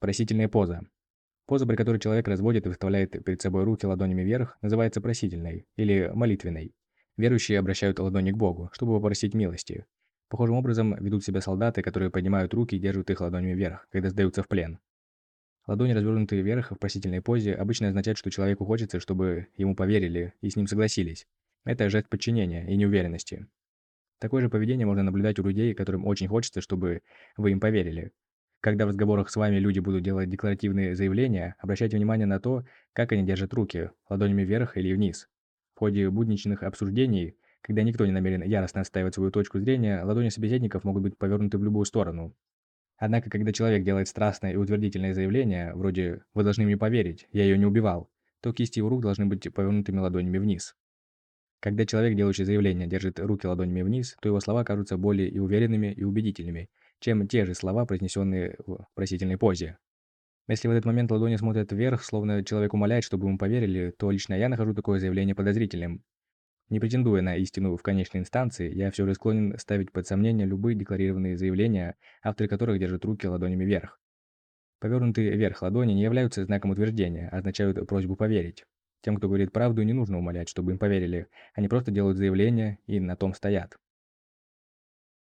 Просительная поза. Поза, при которой человек разводит и выставляет перед собой руки ладонями вверх, называется просительной или молитвенной. Верующие обращают ладони к Богу, чтобы попросить милости. Похожим образом ведут себя солдаты, которые поднимают руки и держат их ладонями вверх, когда сдаются в плен. Ладони, развернутые вверх в просительной позе, обычно означают, что человеку хочется, чтобы ему поверили и с ним согласились. Это жест подчинения и неуверенности. Такое же поведение можно наблюдать у людей, которым очень хочется, чтобы вы им поверили. Когда в разговорах с вами люди будут делать декларативные заявления, обращайте внимание на то, как они держат руки, ладонями вверх или вниз. В ходе будничных обсуждений, когда никто не намерен яростно отстаивать свою точку зрения, ладони собеседников могут быть повернуты в любую сторону. Однако, когда человек делает страстное и утвердительное заявление, вроде «Вы должны мне поверить, я ее не убивал», то кисти его рук должны быть повернутыми ладонями вниз. Когда человек, делающий заявление, держит руки ладонями вниз, то его слова кажутся более и уверенными, и убедительными, чем те же слова, произнесенные в просительной позе. Если в этот момент ладони смотрят вверх, словно человек умоляет, чтобы ему поверили, то лично я нахожу такое заявление подозрительным. Не претендуя на истину в конечной инстанции, я все же склонен ставить под сомнение любые декларированные заявления, авторы которых держат руки ладонями вверх. Повернутые вверх ладони не являются знаком утверждения, а означают просьбу поверить. Тем, кто говорит правду, не нужно умолять, чтобы им поверили. Они просто делают заявление и на том стоят.